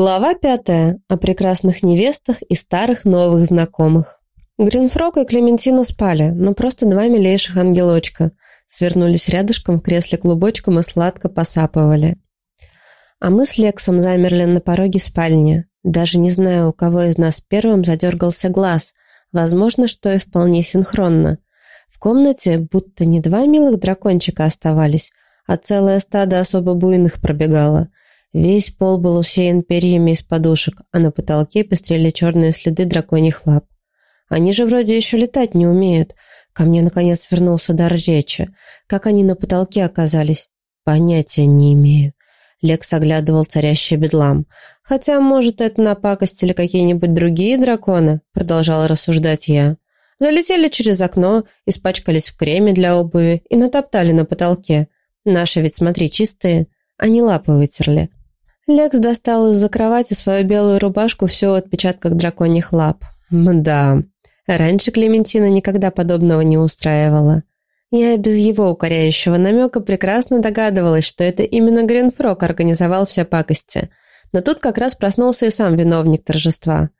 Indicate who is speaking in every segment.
Speaker 1: Глава пятая. О прекрасных невестах и старых новых знакомых. Гринфрог и Клементина спали, но просто два милейших ангелочка. Свернулись рядышком в кресле клубочком и сладко посапывали. А мы с Лексом замерли на пороге спальни. Даже не знаю, у кого из нас первым задергался глаз. Возможно, что и вполне синхронно. В комнате будто не два милых дракончика оставались, а целое стадо особо буйных пробегало – Весь пол был усеян перьями из подушек, а на потолке пестрели черные следы драконьих лап. Они же вроде еще летать не умеют. Ко мне, наконец, вернулся дар речи. Как они на потолке оказались? Понятия не имею. Лекс оглядывал царящий бедлам. «Хотя, может, это напакостили какие-нибудь другие драконы?» Продолжала рассуждать я. Залетели через окно, испачкались в креме для обуви и натоптали на потолке. Наши ведь, смотри, чистые. Они лапы вытерли. Лекс достал из-за кровати свою белую рубашку все в отпечатках драконьих лап. Мда. Раньше Клементина никогда подобного не устраивала. Я без его укоряющего намека прекрасно догадывалась, что это именно Гринфрог организовал все пакости. Но тут как раз проснулся и сам виновник торжества.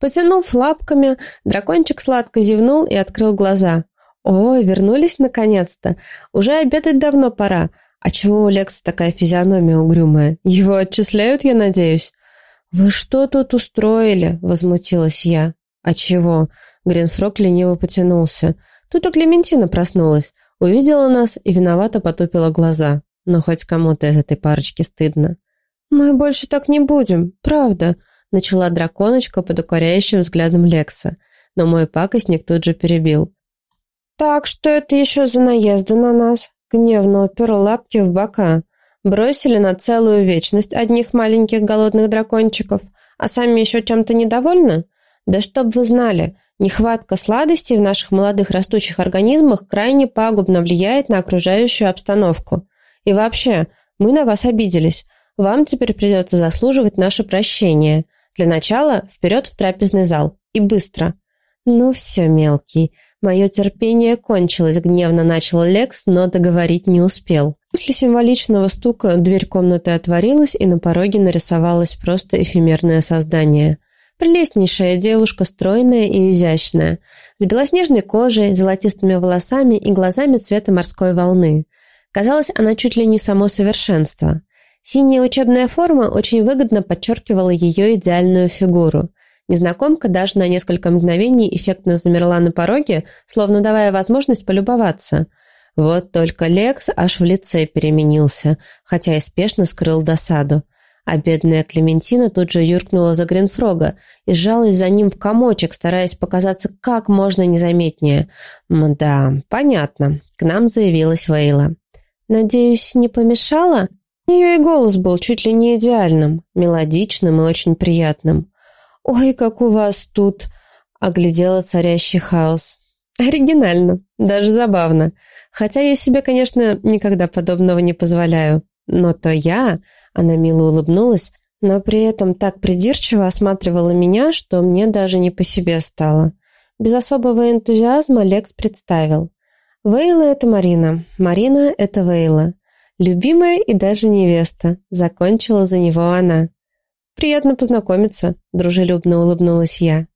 Speaker 1: Потянув лапками, дракончик сладко зевнул и открыл глаза. «Ой, вернулись наконец-то! Уже обедать давно пора!» «А чего у Лекса такая физиономия угрюмая? Его отчисляют, я надеюсь?» «Вы что тут устроили?» — возмутилась я. «А чего?» — Гринфрог лениво потянулся. Тут и Клементина проснулась, увидела нас и виновато потупила глаза. Но хоть кому-то из этой парочки стыдно. «Мы больше так не будем, правда», — начала драконочка под укоряющим взглядом Лекса. Но мой пакостник тут же перебил. «Так, что это еще за наезды на нас? Гневно упер лапки в бока. Бросили на целую вечность одних маленьких голодных дракончиков, а сами еще чем-то недовольны? Да чтоб вы знали, нехватка сладостей в наших молодых растущих организмах крайне пагубно влияет на окружающую обстановку. И вообще, мы на вас обиделись. Вам теперь придется заслуживать наше прощение. Для начала вперед в трапезный зал. И быстро. Ну все, мелкий, Мое терпение кончилось, гневно начал Лекс, но договорить не успел. После символичного стука дверь комнаты отворилась, и на пороге нарисовалось просто эфемерное создание. Прелестнейшая девушка, стройная и изящная, с белоснежной кожей, золотистыми волосами и глазами цвета морской волны. Казалось, она чуть ли не само совершенство. Синяя учебная форма очень выгодно подчеркивала ее идеальную фигуру. Незнакомка даже на несколько мгновений эффектно замерла на пороге, словно давая возможность полюбоваться. Вот только Лекс аж в лице переменился, хотя и спешно скрыл досаду. А бедная Клементина тут же юркнула за Гринфрога и сжалась за ним в комочек, стараясь показаться как можно незаметнее. «Да, понятно. К нам заявилась Вейла». «Надеюсь, не помешала?» Ее и голос был чуть ли не идеальным, мелодичным и очень приятным. «Ой, как у вас тут!» — оглядела царящий хаос. «Оригинально, даже забавно. Хотя я себе, конечно, никогда подобного не позволяю. Но то я...» — она мило улыбнулась, но при этом так придирчиво осматривала меня, что мне даже не по себе стало. Без особого энтузиазма Лекс представил. «Вейла — это Марина, Марина — это Вейла. Любимая и даже невеста», — закончила за него она. «Приятно познакомиться», — дружелюбно улыбнулась я.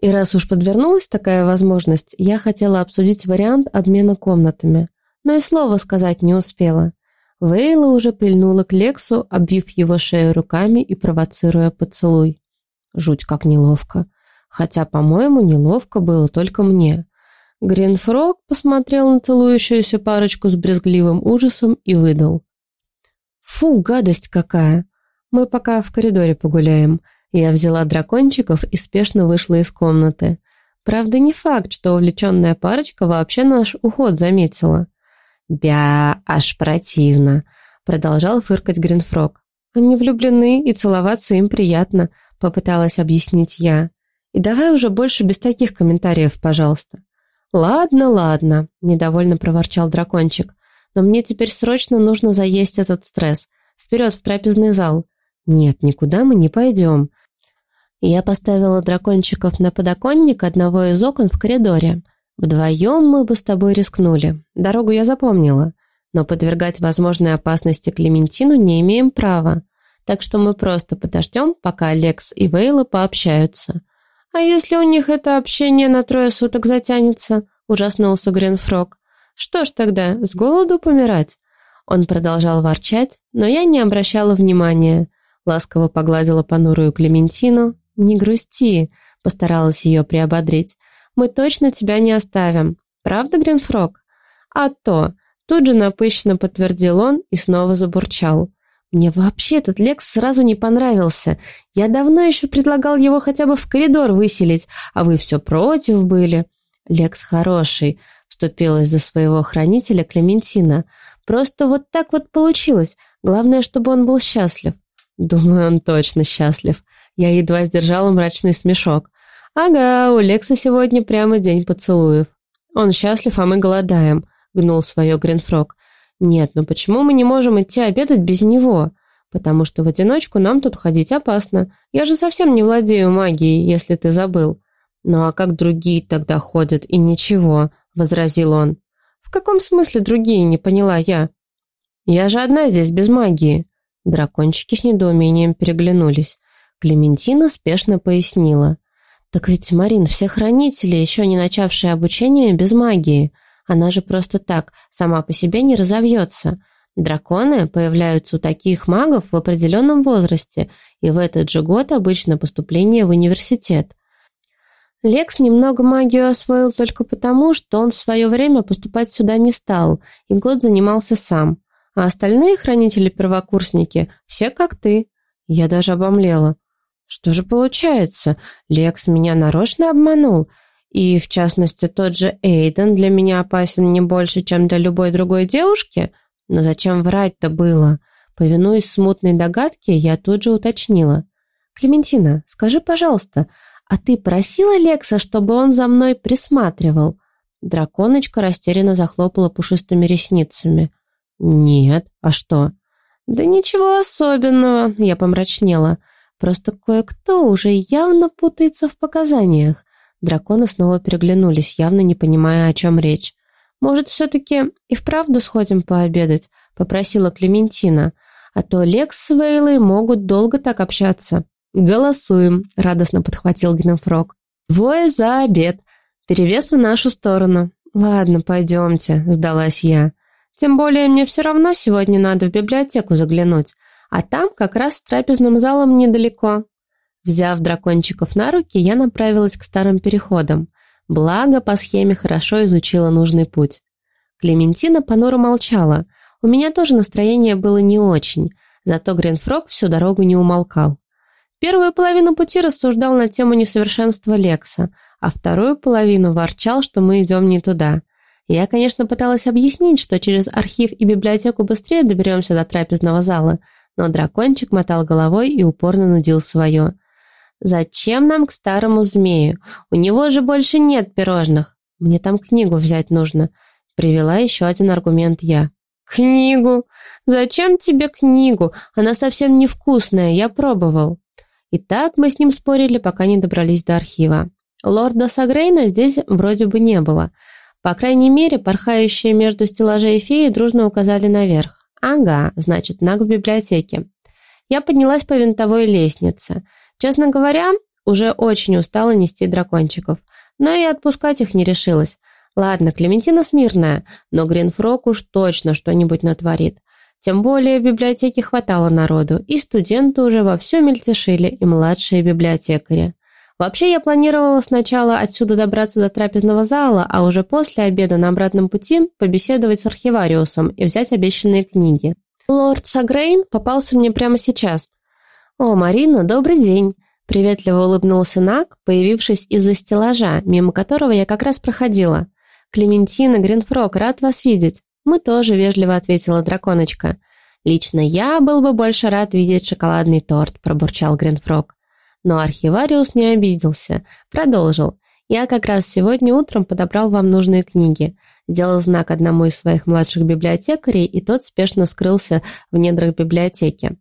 Speaker 1: И раз уж подвернулась такая возможность, я хотела обсудить вариант обмена комнатами, но и слова сказать не успела. Вейла уже прильнула к Лексу, обвив его шею руками и провоцируя поцелуй. Жуть как неловко. Хотя, по-моему, неловко было только мне. Гринфрог посмотрел на целующуюся парочку с брезгливым ужасом и выдал. «Фу, гадость какая! Мы пока в коридоре погуляем. Я взяла дракончиков и спешно вышла из комнаты. Правда, не факт, что увлеченная парочка вообще наш уход заметила. «Бя, аж противно», — продолжал фыркать Гринфрог. «Они влюблены, и целоваться им приятно», — попыталась объяснить я. «И давай уже больше без таких комментариев, пожалуйста». «Ладно, ладно», — недовольно проворчал дракончик. «Но мне теперь срочно нужно заесть этот стресс. Вперед в трапезный зал. «Нет, никуда мы не пойдем». Я поставила дракончиков на подоконник одного из окон в коридоре. Вдвоем мы бы с тобой рискнули. Дорогу я запомнила. Но подвергать возможной опасности Клементину не имеем права. так что мы просто подождем, пока Лекс и Вейла пообщаются. А если у них это общение на трое суток затянется? Ужаснулся Гринфрог. Что ж тогда, с голоду помирать? Он продолжал ворчать, но я не обращала внимания. Ласково погладила понурую Клементину. «Не грусти», — постаралась ее приободрить. «Мы точно тебя не оставим. Правда, Гринфрог?» «А то!» Тут же напыщенно подтвердил он и снова забурчал. «Мне вообще этот Лекс сразу не понравился. Я давно еще предлагал его хотя бы в коридор выселить, а вы все против были». «Лекс хороший», — вступилась за своего хранителя Клементина. «Просто вот так вот получилось. Главное, чтобы он был счастлив». «Думаю, он точно счастлив». Я едва сдержала мрачный смешок. «Ага, у Лекса сегодня прямо день поцелуев. Он счастлив, а мы голодаем. — гнул свое Гринфрог. «Нет, ну почему мы не можем идти обедать без него? Потому что в одиночку нам тут ходить опасно. Я же совсем не владею магией, если ты забыл». «Ну а как другие тогда ходят и ничего?» — возразил он. «В каком смысле другие?» — не поняла я. «Я же одна здесь без магии». Дракончики с недоумением переглянулись. Клементина спешно пояснила. «Так ведь, Марин, все хранители, еще не начавшие обучение, без магии. Она же просто так, сама по себе не разовьется. Драконы появляются у таких магов в определенном возрасте, и в этот же год обычно поступление в университет. Лекс немного магию освоил только потому, что он в свое время поступать сюда не стал, и год занимался сам. А остальные хранители-первокурсники все как ты. Я даже обомлела. Что же получается? Лекс меня нарочно обманул? И, в частности, тот же Эйден для меня опасен не больше, чем для любой другой девушки? Но зачем врать-то было? Повинуясь смутной догадке, я тут же уточнила. «Клементина, скажи, пожалуйста, а ты просила Лекса, чтобы он за мной присматривал?» Драконочка растерянно захлопала пушистыми ресницами. «Нет, а что?» «Да ничего особенного», — я помрачнела. «Просто кое-кто уже явно путается в показаниях. Драконы снова переглянулись, явно не понимая, о чем речь. «Может, все-таки и вправду сходим пообедать?» — попросила Клементина. «А то Лекс с Вейлой могут долго так общаться». «Голосуем», — радостно подхватил Гномфрог. «Двое за обед. Перевес в нашу сторону». «Ладно, пойдемте», — сдалась я. «Тем более мне все равно сегодня надо в библиотеку заглянуть, а там как раз с трапезным залом недалеко». Взяв дракончиков на руки, я направилась к старым переходам. Благо, по схеме хорошо изучила нужный путь. Клементина понуро молчала. У меня тоже настроение было не очень, зато Гринфрог всю дорогу не умолкал. Первую половину пути рассуждал на тему несовершенства Лекса, а вторую половину ворчал, что мы идем не туда. Я, конечно, пыталась объяснить, что через архив и библиотеку быстрее доберемся до трапезного зала, но дракончик мотал головой и упорно нудил свое. «Зачем нам к старому змею? У него же больше нет пирожных. Мне там книгу взять нужно», — привела еще один аргумент я. «Книгу? Зачем тебе книгу? Она совсем невкусная, я пробовал». И так мы с ним спорили, пока не добрались до архива. Лорда Сагрейна здесь вроде бы не было. По крайней мере, порхающие между стеллажей феи дружно указали наверх. «Ага, значит, Наг в библиотеке». Я поднялась по винтовой лестнице — Честно говоря, уже очень устала нести дракончиков, но и отпускать их не решилась. Ладно, Клементина смирная, но Гринфрок уж точно что-нибудь натворит. Тем более в библиотеке хватало народу, и студенты уже вовсю мельтешили, и младшие библиотекари. Вообще я планировала сначала отсюда добраться до трапезного зала, а уже после обеда на обратном пути побеседовать с архивариусом и взять обещанные книги. Лорд Сагрейн попался мне прямо сейчас, «О, Марина, добрый день!» Приветливо улыбнулся Нак, появившись из-за стеллажа, мимо которого я как раз проходила. «Клементина, Гринфрог, рад вас видеть!» «Мы тоже», — вежливо ответила драконочка. «Лично я был бы больше рад видеть шоколадный торт», — пробурчал Гринфрог. Но архивариус не обиделся. Продолжил. «Я как раз сегодня утром подобрал вам нужные книги. Делал знак одному из своих младших библиотекарей, и тот спешно скрылся в недрах библиотеки.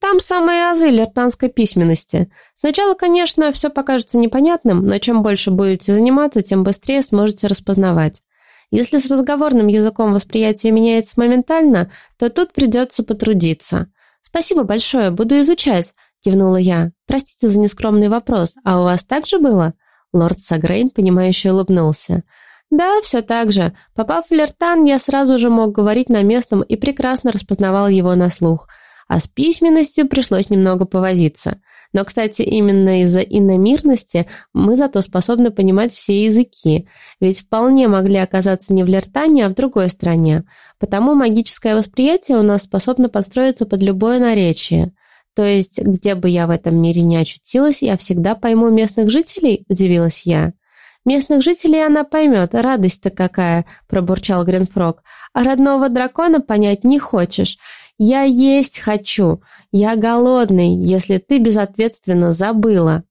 Speaker 1: Там самые азы лертанской письменности. Сначала, конечно, все покажется непонятным, но чем больше будете заниматься, тем быстрее сможете распознавать. Если с разговорным языком восприятие меняется моментально, то тут придется потрудиться. «Спасибо большое, буду изучать», — кивнула я. «Простите за нескромный вопрос, а у вас так же было?» Лорд Сагрейн, понимающе улыбнулся. «Да, все так же. Попав в Лертан, я сразу же мог говорить на местном и прекрасно распознавал его на слух. А с письменностью пришлось немного повозиться. Но, кстати, именно из-за иномирности мы зато способны понимать все языки, ведь вполне могли оказаться не в Лертане, а в другой стране. Потому магическое восприятие у нас способно подстроиться под любое наречие. То есть, где бы я в этом мире не очутилась, я всегда пойму местных жителей, удивилась я. «Местных жителей она поймет, радость-то какая!» – пробурчал Гринфрог. «А родного дракона понять не хочешь. Я есть хочу. Я голодный, если ты безответственно забыла».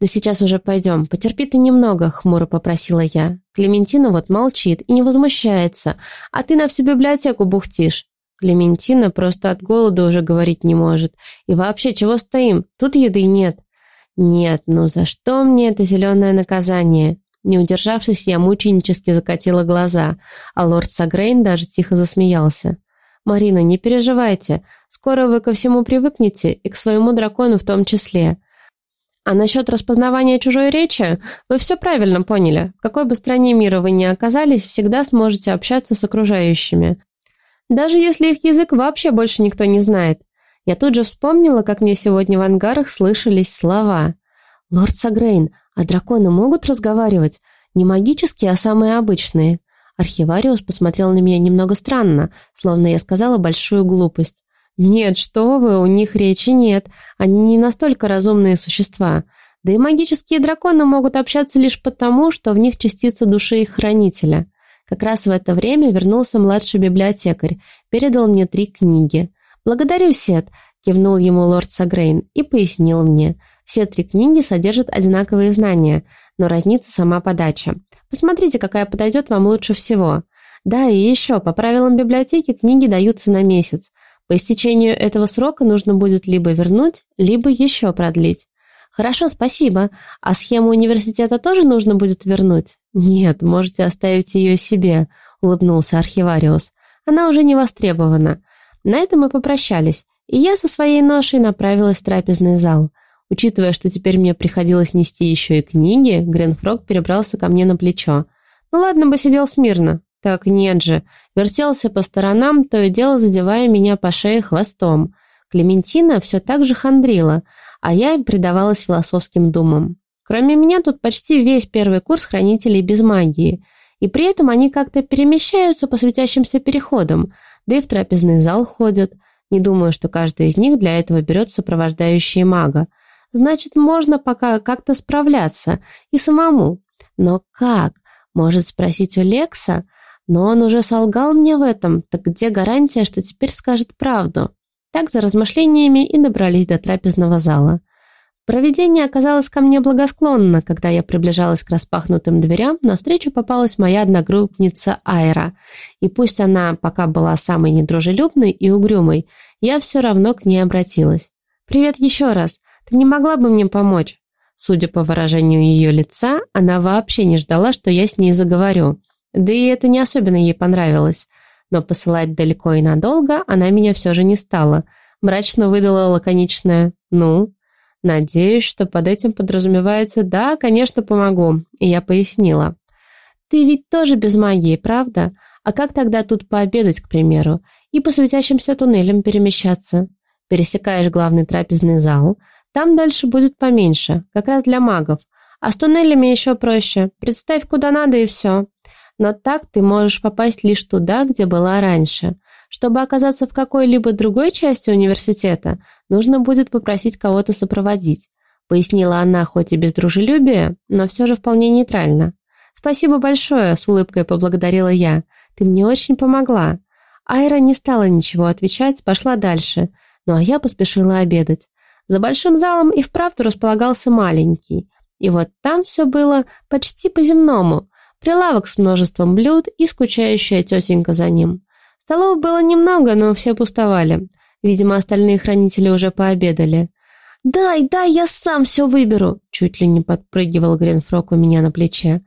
Speaker 1: «Да сейчас уже пойдем. Потерпи ты немного», — хмуро попросила я. Клементина вот молчит и не возмущается, а ты на всю библиотеку бухтишь. Клементина просто от голода уже говорить не может. И вообще, чего стоим? Тут еды нет. Нет, ну за что мне это зеленое наказание? Не удержавшись, я мученически закатила глаза, а лорд Сагрейн даже тихо засмеялся. «Марина, не переживайте. Скоро вы ко всему привыкнете, и к своему дракону в том числе. А насчет распознавания чужой речи, вы все правильно поняли. В какой бы стране мира вы ни оказались, всегда сможете общаться с окружающими. Даже если их язык вообще больше никто не знает. Я тут же вспомнила, как мне сегодня в ангарах слышались слова. «Лорд Сагрейн, а драконы могут разговаривать? Не магические, а самые обычные». Архивариус посмотрел на меня немного странно, словно я сказала большую глупость. «Нет, что вы, у них речи нет. Они не настолько разумные существа. Да и магические драконы могут общаться лишь потому, что в них частица души их хранителя». Как раз в это время вернулся младший библиотекарь, передал мне три книги. «Благодарю, Сет», — кивнул ему лорд Сагрейн и пояснил мне. «Все три книги содержат одинаковые знания, но разнится сама подача. Посмотрите, какая подойдет вам лучше всего. Да, и еще, по правилам библиотеки книги даются на месяц. По истечению этого срока нужно будет либо вернуть, либо еще продлить. Хорошо, спасибо. А схему университета тоже нужно будет вернуть? Нет, можете оставить ее себе, улыбнулся архивариус. Она уже не востребована. На этом мы попрощались, и я со своей ношей направилась в трапезный зал. Учитывая, что теперь мне приходилось нести еще и книги, Гренфрог перебрался ко мне на плечо. Ну ладно бы сидел смирно. Так нет же. Вертелся по сторонам, то и дело задевая меня по шее хвостом. Клементина все так же хандрила, а я предавалась философским думам. Кроме меня тут почти весь первый курс хранителей без магии. И при этом они как-то перемещаются по светящимся переходам – да и в трапезный зал ходят. Не думаю, что каждый из них для этого берет сопровождающие мага. Значит, можно пока как-то справляться и самому. Но как? Может спросить у Лекса? Но он уже солгал мне в этом, так где гарантия, что теперь скажет правду? Так за размышлениями и добрались до трапезного зала. Провидение оказалось ко мне благосклонно, когда я приближалась к распахнутым дверям, навстречу попалась моя одногруппница Айра. И пусть она пока была самой недружелюбной и угрюмой, я все равно к ней обратилась. «Привет еще раз. Ты не могла бы мне помочь?» Судя по выражению ее лица, она вообще не ждала, что я с ней заговорю. Да и это не особенно ей понравилось. Но посылать далеко и надолго она меня все же не стала. Мрачно выдала лаконичное «ну». Надеюсь, что под этим подразумевается «да, конечно, помогу», и я пояснила. «Ты ведь тоже без магии, правда? А как тогда тут пообедать, к примеру, и по светящимся туннелям перемещаться? Пересекаешь главный трапезный зал, там дальше будет поменьше, как раз для магов, а с туннелями еще проще. Представь, куда надо и все. Но так ты можешь попасть лишь туда, где была раньше. Чтобы оказаться в какой-либо другой части университета, нужно будет попросить кого-то сопроводить. Пояснила она, хоть и без дружелюбия, но все же вполне нейтрально. «Спасибо большое», — с улыбкой поблагодарила я. «Ты мне очень помогла». Айра не стала ничего отвечать, пошла дальше, ну а я поспешила обедать. За большим залом и вправду располагался маленький. И вот там все было почти по-земному. Прилавок с множеством блюд и скучающая тетенька за ним. Столов было немного, но все пустовали. Видимо, остальные хранители уже пообедали. «Дай, дай, я сам все выберу!» Чуть ли не подпрыгивал Гринфрок у меня на плече.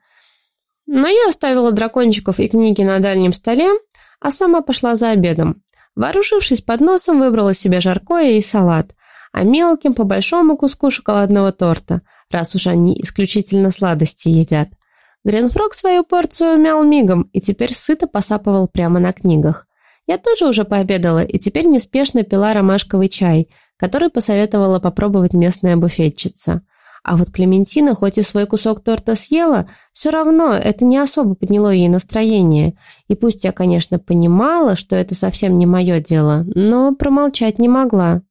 Speaker 1: Но я оставила дракончиков и книги на дальнем столе, а сама пошла за обедом. Вооружившись под носом, выбрала себе жаркое и салат, а мелким по большому куску шоколадного торта, раз уж они исключительно сладости едят. Гринфрог свою порцию мял мигом и теперь сыто посапывал прямо на книгах. Я тоже уже пообедала и теперь неспешно пила ромашковый чай, который посоветовала попробовать местная буфетчица. А вот Клементина хоть и свой кусок торта съела, все равно это не особо подняло ей настроение. И пусть я, конечно, понимала, что это совсем не мое дело, но промолчать не могла.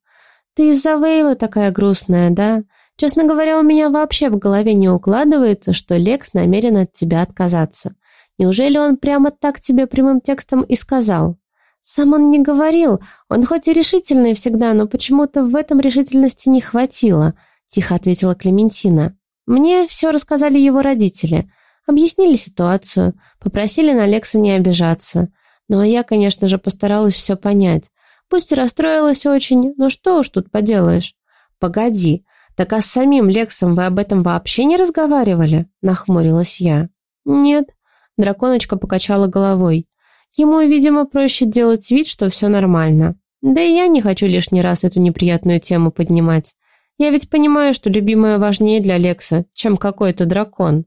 Speaker 1: «Ты из-за Вейла такая грустная, да? Честно говоря, у меня вообще в голове не укладывается, что Лекс намерен от тебя отказаться. Неужели он прямо так тебе прямым текстом и сказал?» Сам он не говорил, он хоть и решительный всегда, но почему-то в этом решительности не хватило –— тихо ответила Клементина. «Мне все рассказали его родители. Объяснили ситуацию, попросили на Лекса не обижаться. Ну а я, конечно же, постаралась все понять. Пусть и расстроилась очень, но что уж тут поделаешь». «Погоди, так а с самим Лексом вы об этом вообще не разговаривали?» — нахмурилась я. «Нет», — драконочка покачала головой. «Ему, видимо, проще делать вид, что все нормально. Да и я не хочу лишний раз эту неприятную тему поднимать. Я ведь понимаю, что любимая важнее для Лекса, чем какой-то дракон.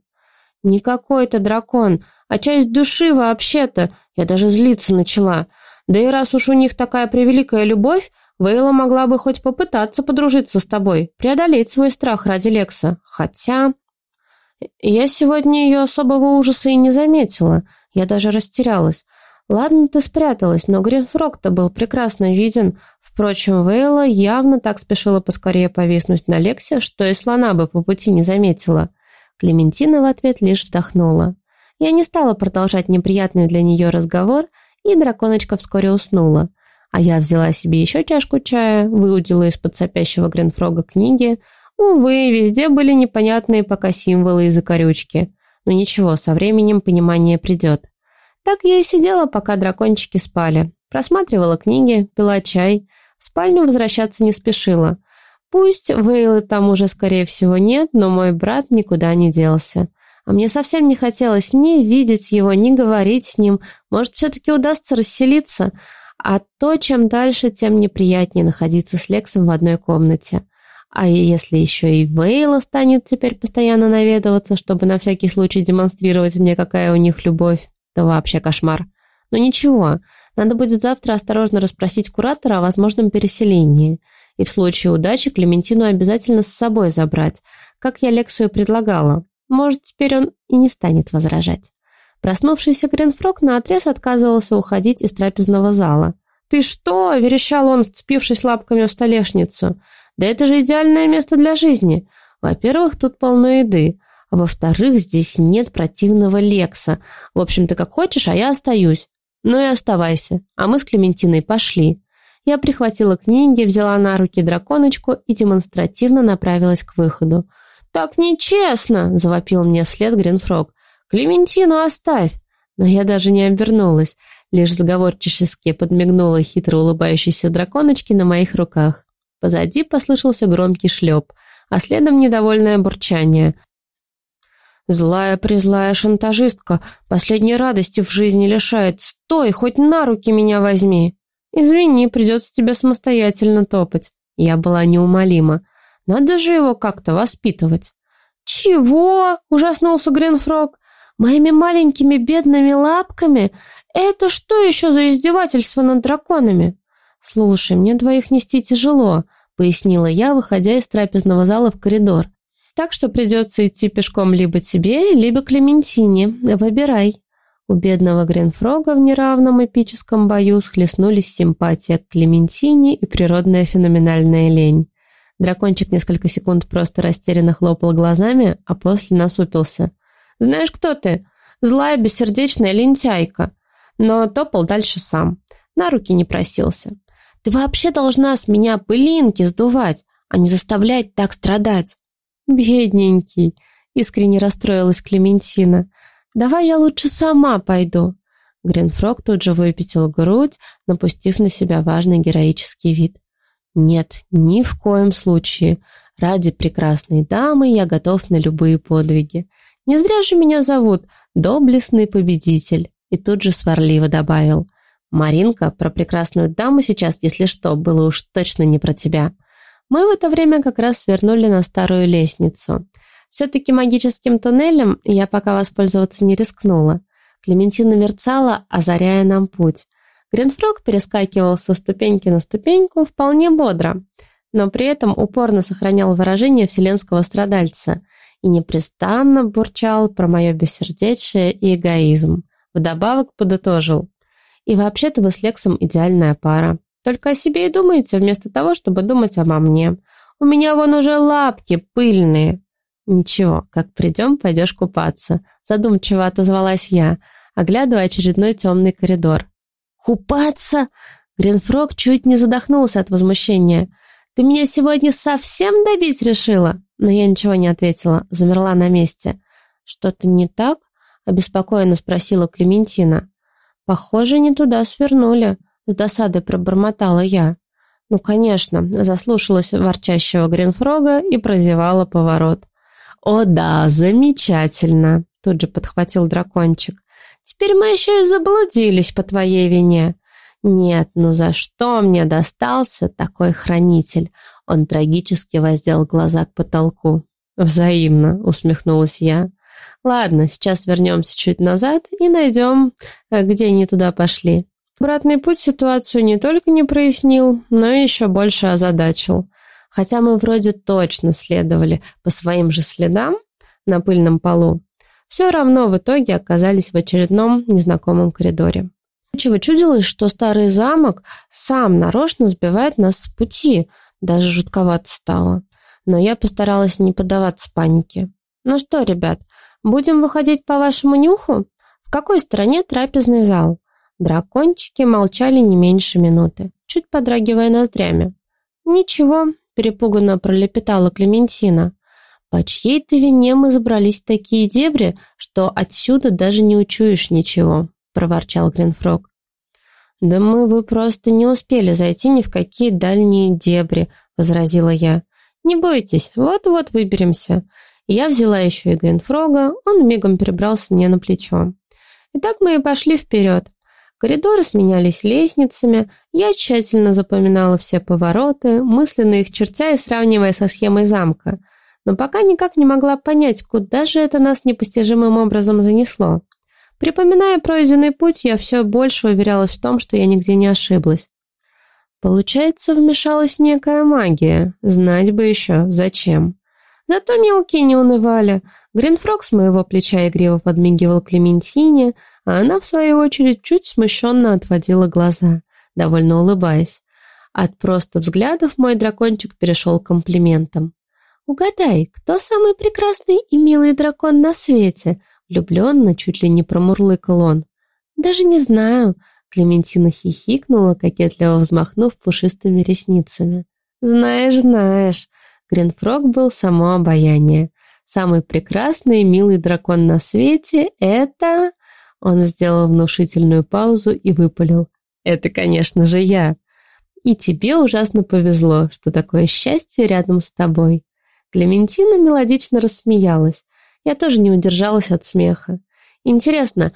Speaker 1: Не какой-то дракон, а часть души вообще-то. Я даже злиться начала. Да и раз уж у них такая превеликая любовь, Вейла могла бы хоть попытаться подружиться с тобой, преодолеть свой страх ради Лекса. Хотя... Я сегодня ее особого ужаса и не заметила. Я даже растерялась. Ладно, ты спряталась, но Гринфрог-то был прекрасно виден. Впрочем, Вейла явно так спешила поскорее повиснуть на Лексе, что и слона бы по пути не заметила. Клементина в ответ лишь вздохнула. Я не стала продолжать неприятный для нее разговор, и драконочка вскоре уснула. А я взяла себе еще чашку чая, выудила из-под сопящего Гринфрога книги. Увы, везде были непонятные пока символы и закорючки. Но ничего, со временем понимание придет. Так я и сидела, пока дракончики спали. Просматривала книги, пила чай, в спальню возвращаться не спешила. Пусть Вейлы там уже, скорее всего, нет, но мой брат никуда не делся. А мне совсем не хотелось ни видеть его, ни говорить с ним. Может, все-таки удастся расселиться. А то, чем дальше, тем неприятнее находиться с Лексом в одной комнате. А если еще и Вейла станет теперь постоянно наведываться, чтобы на всякий случай демонстрировать мне, какая у них любовь, то вообще кошмар. Но ничего, надо будет завтра осторожно расспросить куратора о возможном переселении. И в случае удачи Клементину обязательно с собой забрать, как я Лексу и предлагала. Может, теперь он и не станет возражать. Проснувшийся Гринфрог наотрез отказывался уходить из трапезного зала. «Ты что?» – верещал он, вцепившись лапками в столешницу. «Да это же идеальное место для жизни. Во-первых, тут полно еды. А во-вторых, здесь нет противного Лекса. В общем, ты как хочешь, а я остаюсь. Ну и оставайся, а мы с Клементиной пошли. Я прихватила книги, взяла на руки драконочку и демонстративно направилась к выходу. «Так нечестно!» – завопил мне вслед Гринфрог. «Клементину оставь!» Но я даже не обернулась, лишь заговорчески подмигнула хитро улыбающейся драконочке на моих руках. Позади послышался громкий шлеп, а следом недовольное бурчание. Злая-призлая шантажистка последней радости в жизни лишает. Стой, хоть на руки меня возьми. Извини, придется тебе самостоятельно топать. Я была неумолима. Надо же его как-то воспитывать. Чего? Ужаснулся Гринфрог. Моими маленькими бедными лапками? Это что еще за издевательство над драконами? Слушай, мне двоих нести тяжело, пояснила я, выходя из трапезного зала в коридор. Так что придется идти пешком либо тебе, либо Клементине. Выбирай». У бедного Гринфрога в неравном эпическом бою схлестнулись симпатия к Клементине и природная феноменальная лень. Дракончик несколько секунд просто растерянно хлопал глазами, а после насупился. «Знаешь, кто ты? Злая, бессердечная лентяйка». Но топал дальше сам. На руки не просился. «Ты вообще должна с меня пылинки сдувать, а не заставлять так страдать». «Бедненький!» — искренне расстроилась Клементина. «Давай я лучше сама пойду». Гринфрог тут же выпятил грудь, напустив на себя важный героический вид. «Нет, ни в коем случае. Ради прекрасной дамы я готов на любые подвиги. Не зря же меня зовут доблестный победитель». И тут же сварливо добавил. Маринка, про прекрасную даму сейчас, если что, было уж точно не про тебя. Мы в это время как раз свернули на старую лестницу. Все-таки магическим туннелем я пока воспользоваться не рискнула. Клементина мерцала, озаряя нам путь. Гринфрог перескакивал со ступеньки на ступеньку вполне бодро, но при этом упорно сохранял выражение вселенского страдальца и непрестанно бурчал про мое бессердечие и эгоизм. Вдобавок подытожил. И вообще-то вы с Лексом идеальная пара. Только о себе и думаете, вместо того, чтобы думать обо мне. У меня вон уже лапки пыльные. Ничего, как придем, пойдешь купаться. Задумчиво отозвалась я, оглядывая очередной темный коридор. «Купаться?» Гринфрог чуть не задохнулся от возмущения. «Ты меня сегодня совсем добить решила?» Но я ничего не ответила, замерла на месте. «Что-то не так?» — обеспокоенно спросила Клементина. «Похоже, не туда свернули», — с досадой пробормотала я. Ну, конечно, заслушалась ворчащего Гринфрога и прозевала поворот. «О да, замечательно!» — тут же подхватил дракончик. Теперь мы еще и заблудились по твоей вине. Нет, ну за что мне достался такой хранитель? Он трагически воздел глаза к потолку. Взаимно, усмехнулась я. Ладно, сейчас вернемся чуть назад и найдем, э, где они туда пошли. Обратный путь ситуацию не только не прояснил, но и еще больше озадачил. Хотя мы вроде точно следовали по своим же следам на пыльном полу, все равно в итоге оказались в очередном незнакомом коридоре. Чего чудилось, что старый замок сам нарочно сбивает нас с пути, даже жутковато стало. Но я постаралась не поддаваться панике. «Ну что, ребят, будем выходить по вашему нюху? В какой стороне трапезный зал?» Дракончики молчали не меньше минуты, чуть подрагивая ноздрями. «Ничего», — перепуганно пролепетала Клементина. По чьей-то вине мы забрались в такие дебри, что отсюда даже не учуешь ничего», — проворчал Гринфрог. «Да мы бы просто не успели зайти ни в какие дальние дебри», — возразила я. «Не бойтесь, вот-вот выберемся». я взяла еще и Гринфрога, он мигом перебрался мне на плечо. И так мы и пошли вперед. Коридоры сменялись лестницами, я тщательно запоминала все повороты, мысленно их чертя и сравнивая со схемой замка — но пока никак не могла понять, куда же это нас непостижимым образом занесло. Припоминая пройденный путь, я все больше уверялась в том, что я нигде не ошиблась. Получается, вмешалась некая магия. Знать бы еще, зачем. Зато мелкие не унывали. Гринфрог с моего плеча игриво подмигивал Клементине, а она, в свою очередь, чуть смущенно отводила глаза, довольно улыбаясь. От просто взглядов мой дракончик перешел к комплиментам. «Угадай, кто самый прекрасный и милый дракон на свете?» Влюбленно, чуть ли не промурлыкал он. «Даже не знаю», — Клементина хихикнула, кокетливо взмахнув пушистыми ресницами. «Знаешь, знаешь». Гринфрог был само обаяние. «Самый прекрасный и милый дракон на свете — это...» Он сделал внушительную паузу и выпалил. «Это, конечно же, я. И тебе ужасно повезло, что такое счастье рядом с тобой». Клементина мелодично рассмеялась. Я тоже не удержалась от смеха. Интересно,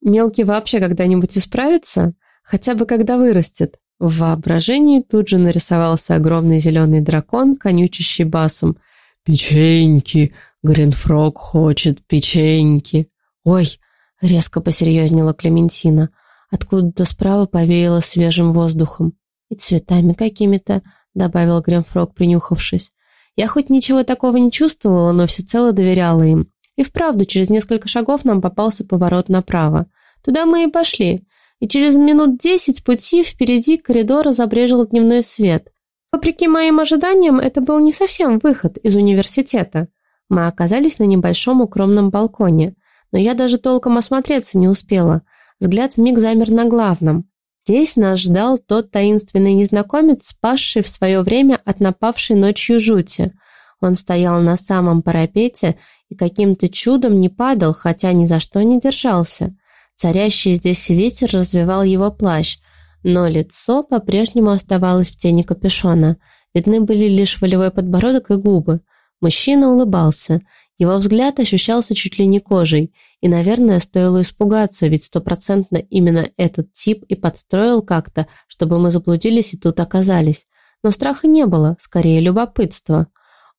Speaker 1: мелкий вообще когда-нибудь исправится? Хотя бы когда вырастет? В воображении тут же нарисовался огромный зеленый дракон, конючащий басом. «Печеньки! Гринфрог хочет печеньки!» «Ой!» — резко посерьезнела Клементина. Откуда-то справа повеяло свежим воздухом. «И цветами какими-то», — добавил Гринфрог, принюхавшись. Я хоть ничего такого не чувствовала, но всецело доверяла им. И вправду, через несколько шагов нам попался поворот направо. Туда мы и пошли. И через минут десять пути впереди коридора забрежил дневной свет. Вопреки моим ожиданиям, это был не совсем выход из университета. Мы оказались на небольшом укромном балконе, но я даже толком осмотреться не успела. Взгляд вмиг замер на главном. Здесь нас ждал тот таинственный незнакомец, спасший в свое время от напавшей ночью жути. Он стоял на самом парапете и каким-то чудом не падал, хотя ни за что не держался. Царящий здесь ветер развивал его плащ, но лицо по-прежнему оставалось в тени капюшона. Видны были лишь волевой подбородок и губы. Мужчина улыбался. Его взгляд ощущался чуть ли не кожей, И, наверное, стоило испугаться, ведь стопроцентно именно этот тип и подстроил как-то, чтобы мы заблудились и тут оказались. Но страха не было, скорее любопытство.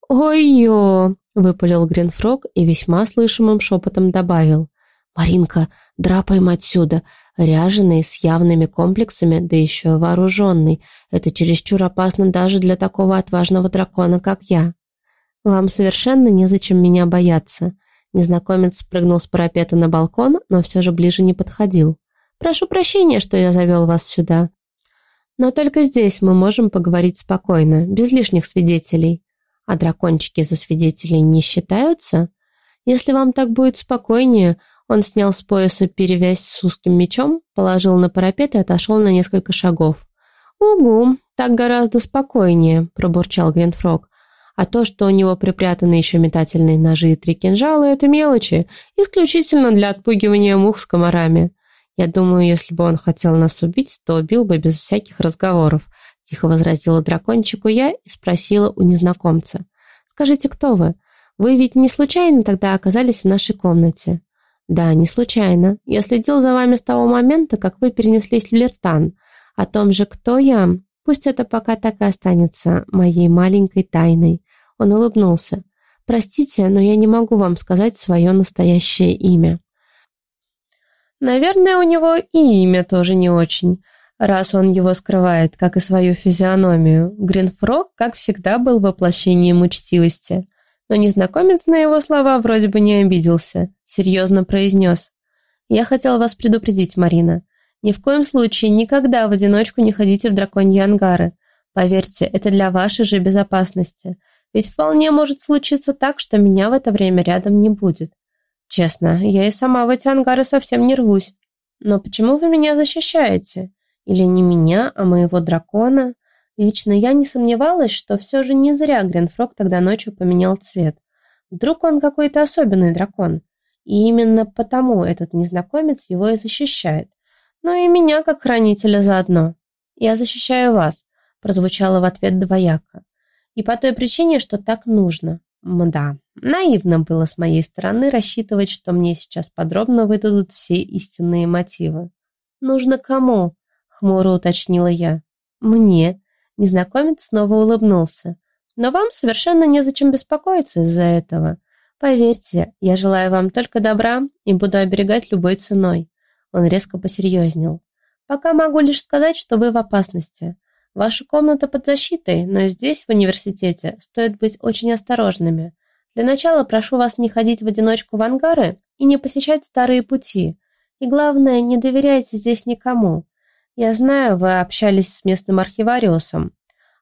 Speaker 1: «Ой-ё!» — выпалил Гринфрог и весьма слышимым шепотом добавил. «Маринка, драпаем отсюда. Ряженый, с явными комплексами, да еще вооруженный. Это чересчур опасно даже для такого отважного дракона, как я. Вам совершенно незачем меня бояться». Незнакомец спрыгнул с парапета на балкон, но все же ближе не подходил. «Прошу прощения, что я завел вас сюда. Но только здесь мы можем поговорить спокойно, без лишних свидетелей. А дракончики за свидетелей не считаются? Если вам так будет спокойнее, он снял с пояса перевязь с узким мечом, положил на парапет и отошел на несколько шагов. «Угу, так гораздо спокойнее», – пробурчал Гринфрог. «А то, что у него припрятаны еще метательные ножи и три кинжала, это мелочи, исключительно для отпугивания мух с комарами. Я думаю, если бы он хотел нас убить, то убил бы без всяких разговоров. Тихо возразила дракончику я и спросила у незнакомца. «Скажите, кто вы? Вы ведь не случайно тогда оказались в нашей комнате?» «Да, не случайно. Я следил за вами с того момента, как вы перенеслись в Лертан. О том же, кто я, пусть это пока так и останется моей маленькой тайной». Он улыбнулся. «Простите, но я не могу вам сказать свое настоящее имя». Наверное, у него и имя тоже не очень раз он его скрывает, как и свою физиономию. Гринфрог, как всегда, был воплощением учтивости. Но незнакомец на его слова вроде бы не обиделся. Серьезно произнес. «Я хотел вас предупредить, Марина. Ни в коем случае никогда в одиночку не ходите в драконьи ангары. Поверьте, это для вашей же безопасности. Ведь вполне может случиться так, что меня в это время рядом не будет. Честно, я и сама в эти ангары совсем не рвусь. Но почему вы меня защищаете? Или не меня, а моего дракона? Лично я не сомневалась, что все же не зря Гринфрог тогда ночью поменял цвет. Вдруг он какой-то особенный дракон. И именно потому этот незнакомец его и защищает. Ну и меня, как хранителя, заодно. «Я защищаю вас», – прозвучало в ответ двояко. «И по той причине, что так нужно. Мда, наивно было с моей стороны рассчитывать, что мне сейчас подробно выдадут все истинные мотивы. Нужно кому? хмуро уточнила я. «Мне». Незнакомец снова улыбнулся. «Но вам совершенно незачем беспокоиться из-за этого. Поверьте, я желаю вам только добра и буду оберегать любой ценой». Он резко посерьезнел. «Пока могу лишь сказать, что вы в опасности. Ваша комната под защитой, но здесь, в университете, стоит быть очень осторожными. Для начала прошу вас не ходить в одиночку в ангары и не посещать старые пути. И главное, не доверяйте здесь никому. «Я знаю, вы общались с местным архивариусом».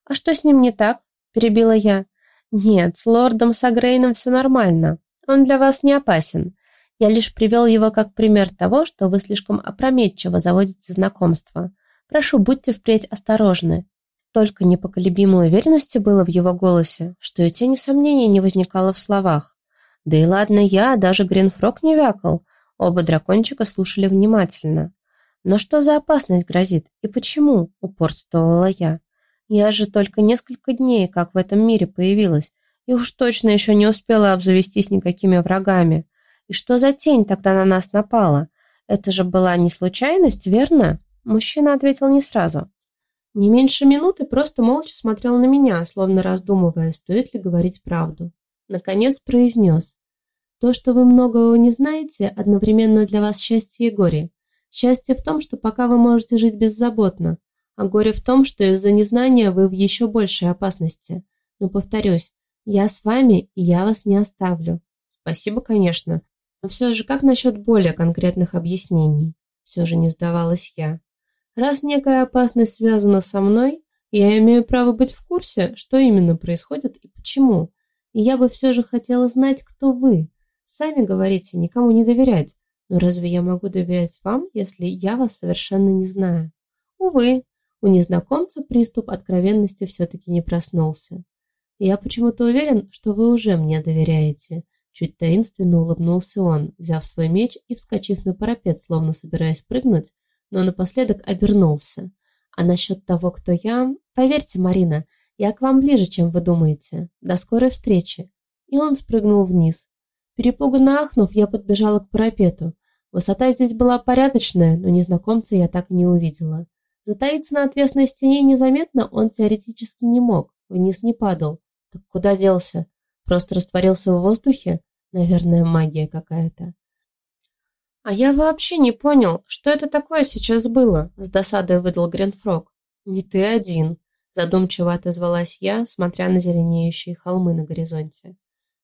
Speaker 1: «А что с ним не так?» – перебила я. «Нет, с лордом Сагрейном все нормально. Он для вас не опасен. Я лишь привел его как пример того, что вы слишком опрометчиво заводите знакомство. Прошу, будьте впредь осторожны». Только непоколебимой уверенности было в его голосе, что и тени сомнений не возникало в словах. Да и ладно я, даже Гринфрог не вякал. Оба дракончика слушали внимательно. Но что за опасность грозит и почему, упорствовала я. Я же только несколько дней, как в этом мире появилась, и уж точно еще не успела обзавестись никакими врагами. И что за тень тогда на нас напала? Это же была не случайность, верно? Мужчина ответил не сразу. Не меньше минуты просто молча смотрел на меня, словно раздумывая, стоит ли говорить правду. Наконец произнес. То, что вы многого не знаете, одновременно для вас счастье и горе. Счастье в том, что пока вы можете жить беззаботно, а горе в том, что из-за незнания вы в еще большей опасности. Но повторюсь, я с вами, и я вас не оставлю. Спасибо, конечно. Но все же, как насчет более конкретных объяснений? Все же не сдавалась я. Раз некая опасность связана со мной, я имею право быть в курсе, что именно происходит и почему. И я бы все же хотела знать, кто вы. Сами говорите, никому не доверять. Но разве я могу доверять вам, если я вас совершенно не знаю? Увы, у незнакомца приступ откровенности все-таки не проснулся. Я почему-то уверен, что вы уже мне доверяете. Чуть таинственно улыбнулся он, взяв свой меч и вскочив на парапет, словно собираясь прыгнуть, но напоследок обернулся. А насчет того, кто я... Поверьте, Марина, я к вам ближе, чем вы думаете. До скорой встречи. И он спрыгнул вниз, Перепуганно ахнув, я подбежала к парапету. Высота здесь была порядочная, но незнакомца я так и не увидела. Затаиться на отвесной стене незаметно он теоретически не мог, вниз не падал. Так куда делся? Просто растворился в воздухе? Наверное, магия какая-то. «А я вообще не понял, что это такое сейчас было?» С досадой выдал Гринфрог. «Не ты один», задумчиво отозвалась я, смотря на зеленеющие холмы на горизонте.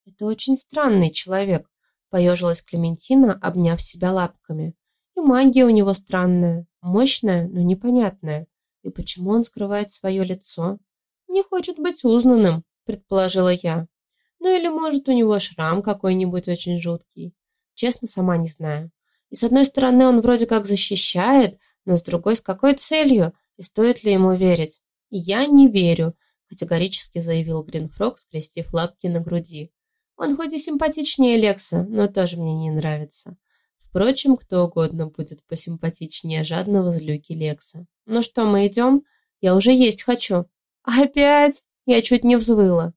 Speaker 1: «Это очень странный человек», поежилась Клементина, обняв себя лапками. «И магия у него странная, мощная, но непонятная. И почему он скрывает свое лицо? Не хочет быть узнанным», предположила я. Ну или может у него шрам какой-нибудь очень жуткий. Честно, сама не знаю. И с одной стороны он вроде как защищает, но с другой с какой целью и стоит ли ему верить? «Я не верю», – категорически заявил Гринфрог, скрестив лапки на груди. «Он хоть и симпатичнее Лекса, но тоже мне не нравится. Впрочем, кто угодно будет посимпатичнее жадного злюки Лекса. Ну что, мы идем? Я уже есть хочу». «Опять?» – я чуть не взвыла.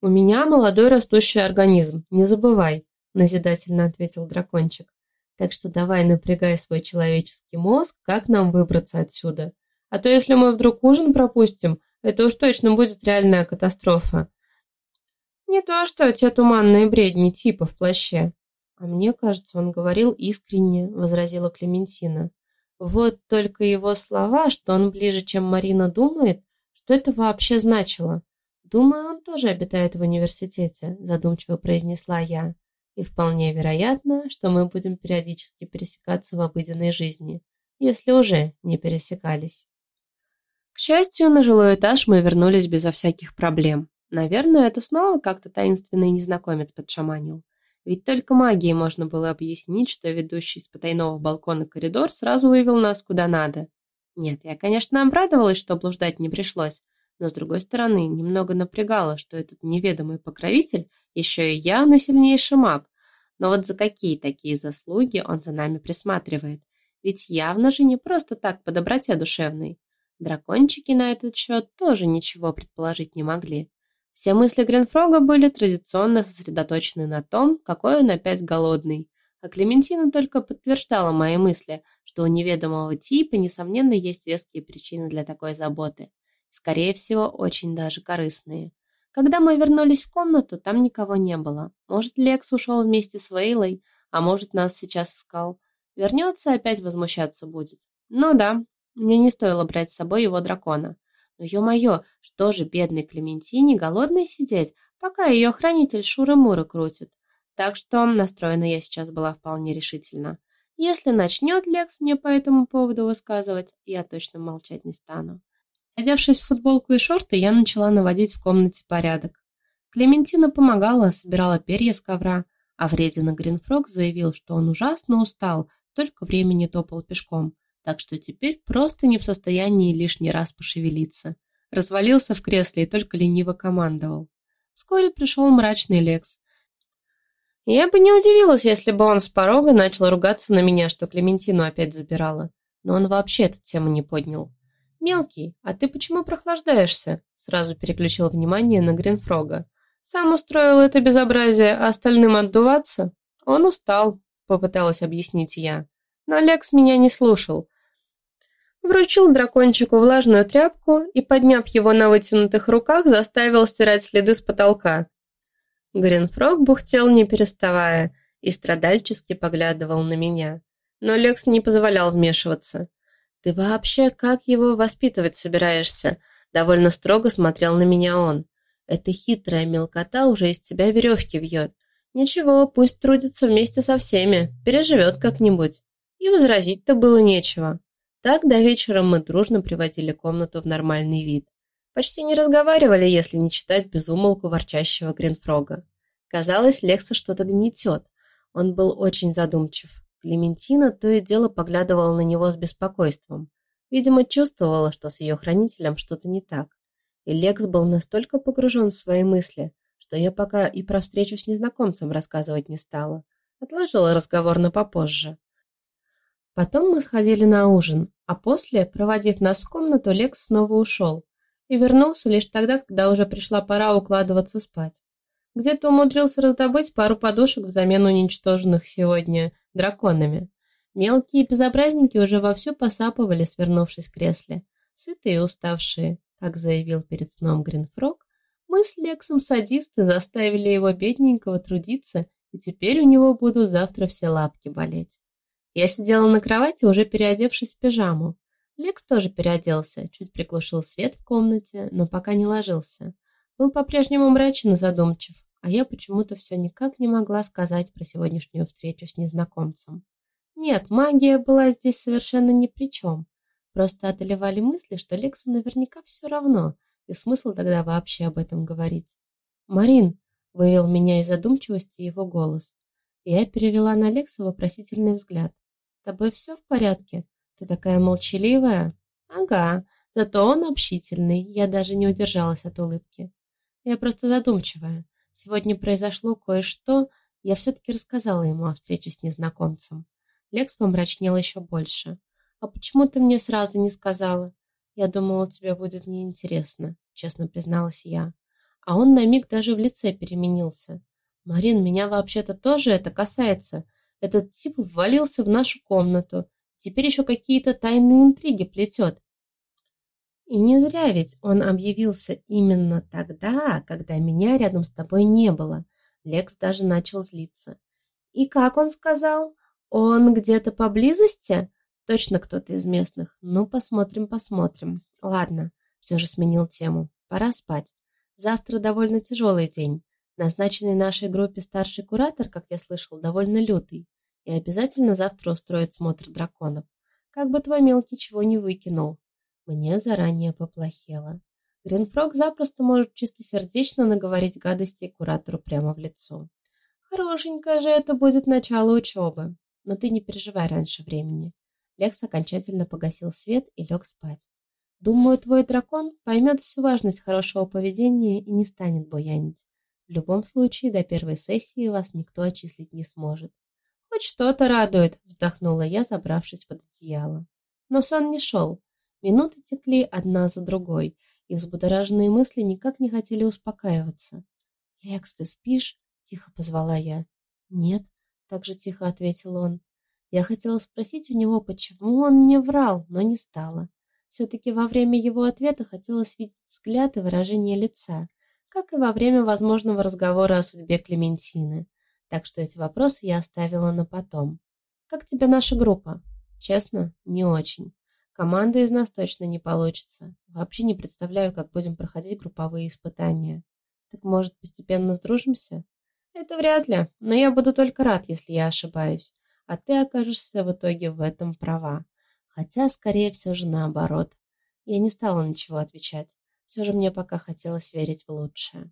Speaker 1: «У меня молодой растущий организм, не забывай», – назидательно ответил дракончик. «Так что давай напрягай свой человеческий мозг, как нам выбраться отсюда. А то если мы вдруг ужин пропустим, это уж точно будет реальная катастрофа. Не то что те туманные бредни типа в плаще. А мне кажется, он говорил искренне, возразила Клементина. Вот только его слова, что он ближе, чем Марина думает, что это вообще значило. Думаю, он тоже обитает в университете, задумчиво произнесла я. И вполне вероятно, что мы будем периодически пересекаться в обыденной жизни, если уже не пересекались. К счастью, на жилой этаж мы вернулись безо всяких проблем. Наверное, это снова как-то таинственный незнакомец подшаманил. Ведь только магией можно было объяснить, что ведущий с потайного балкона коридор сразу вывел нас куда надо. Нет, я, конечно, обрадовалась, что блуждать не пришлось, но, с другой стороны, немного напрягало, что этот неведомый покровитель еще и явно сильнейший маг. Но вот за какие такие заслуги он за нами присматривает? Ведь явно же не просто так по доброте душевной. Дракончики на этот счет тоже ничего предположить не могли. Все мысли Гринфрога были традиционно сосредоточены на том, какой он опять голодный. А Клементина только подтверждала мои мысли, что у неведомого типа, несомненно, есть веские причины для такой заботы. Скорее всего, очень даже корыстные. Когда мы вернулись в комнату, там никого не было. Может, Лекс ушел вместе с Вейлой, а может, нас сейчас искал. Вернется, опять возмущаться будет. Ну да, мне не стоило брать с собой его дракона. Но, ё-моё, что же бедной Клементине голодной сидеть, пока ее хранитель Шуры-Муры крутит? Так что настроена я сейчас была вполне решительно. Если начнет Лекс мне по этому поводу высказывать, я точно молчать не стану. Одевшись в футболку и шорты, я начала наводить в комнате порядок. Клементина помогала, собирала перья с ковра, а вредина Гринфрог заявил, что он ужасно устал, только времени топал пешком так что теперь просто не в состоянии лишний раз пошевелиться. Развалился в кресле и только лениво командовал. Вскоре пришел мрачный Лекс. Я бы не удивилась, если бы он с порога начал ругаться на меня, что Клементину опять забирала. Но он вообще эту тему не поднял. «Мелкий, а ты почему прохлаждаешься?» Сразу переключил внимание на Гринфрога. «Сам устроил это безобразие, а остальным отдуваться?» «Он устал», — попыталась объяснить я. Но Лекс меня не слушал. Вручил дракончику влажную тряпку и, подняв его на вытянутых руках, заставил стирать следы с потолка. Гринфрог бухтел не переставая и страдальчески поглядывал на меня. Но Лекс не позволял вмешиваться. «Ты вообще как его воспитывать собираешься?» Довольно строго смотрел на меня он. «Эта хитрая мелкота уже из тебя веревки вьет. Ничего, пусть трудится вместе со всеми, переживет как-нибудь». И возразить-то было нечего. Так до вечера мы дружно приводили комнату в нормальный вид. Почти не разговаривали, если не читать безумолку ворчащего Гринфрога. Казалось, Лекса что-то гнетет. Он был очень задумчив. Клементина то и дело поглядывала на него с беспокойством. Видимо, чувствовала, что с ее хранителем что-то не так. И Лекс был настолько погружен в свои мысли, что я пока и про встречу с незнакомцем рассказывать не стала. Отложила разговор на попозже. Потом мы сходили на ужин, а после, проводив нас в комнату, Лекс снова ушел и вернулся лишь тогда, когда уже пришла пора укладываться спать. Где-то умудрился раздобыть пару подушек взамен уничтоженных сегодня драконами. Мелкие безобразники уже вовсю посапывали, свернувшись в кресле. Сытые и уставшие, как заявил перед сном Гринфрог, мы с Лексом садисты заставили его бедненького трудиться, и теперь у него будут завтра все лапки болеть. Я сидела на кровати, уже переодевшись в пижаму. Лекс тоже переоделся, чуть приглушил свет в комнате, но пока не ложился. Был по-прежнему мрачен и задумчив, а я почему-то все никак не могла сказать про сегодняшнюю встречу с незнакомцем. Нет, магия была здесь совершенно ни при чем. Просто одолевали мысли, что Лексу наверняка все равно, и смысл тогда вообще об этом говорить. «Марин!» — вывел меня из задумчивости его голос. Я перевела на Лекса вопросительный взгляд. «С тобой все в порядке? Ты такая молчаливая?» «Ага, зато он общительный, я даже не удержалась от улыбки. Я просто задумчивая. Сегодня произошло кое-что, я все-таки рассказала ему о встрече с незнакомцем. Лекс помрачнел еще больше. «А почему ты мне сразу не сказала?» «Я думала, тебе будет неинтересно», — честно призналась я. А он на миг даже в лице переменился. «Марин, меня вообще-то тоже это касается. Этот тип ввалился в нашу комнату. Теперь еще какие-то тайные интриги плетет. И не зря ведь он объявился именно тогда, когда меня рядом с тобой не было. Лекс даже начал злиться. И как он сказал? Он где-то поблизости? Точно кто-то из местных. Ну, посмотрим, посмотрим. Ладно, все же сменил тему. Пора спать. Завтра довольно тяжелый день. Назначенный нашей группе старший куратор, как я слышал, довольно лютый. И обязательно завтра устроит смотр драконов. Как бы твой мелкий чего не выкинул. Мне заранее поплохело. Гринфрог запросто может чистосердечно наговорить гадости куратору прямо в лицо. Хорошенькое же это будет начало учебы. Но ты не переживай раньше времени. Лекс окончательно погасил свет и лег спать. Думаю, твой дракон поймет всю важность хорошего поведения и не станет буянить. В любом случае, до первой сессии вас никто отчислить не сможет. Хоть что-то радует, вздохнула я, забравшись под одеяло. Но сон не шел. Минуты текли одна за другой, и взбудораженные мысли никак не хотели успокаиваться. «Лекс, ты спишь?» — тихо позвала я. «Нет», — так же тихо ответил он. Я хотела спросить у него, почему он мне врал, но не стала. Все-таки во время его ответа хотелось видеть взгляд и выражение лица, как и во время возможного разговора о судьбе Клементины. Так что эти вопросы я оставила на потом. «Как тебе наша группа?» «Честно, не очень. Команда из нас точно не получится. Вообще не представляю, как будем проходить групповые испытания. Так, может, постепенно сдружимся?» «Это вряд ли, но я буду только рад, если я ошибаюсь а ты окажешься в итоге в этом права. Хотя, скорее все же наоборот. Я не стала ничего отвечать. Все же мне пока хотелось верить в лучшее.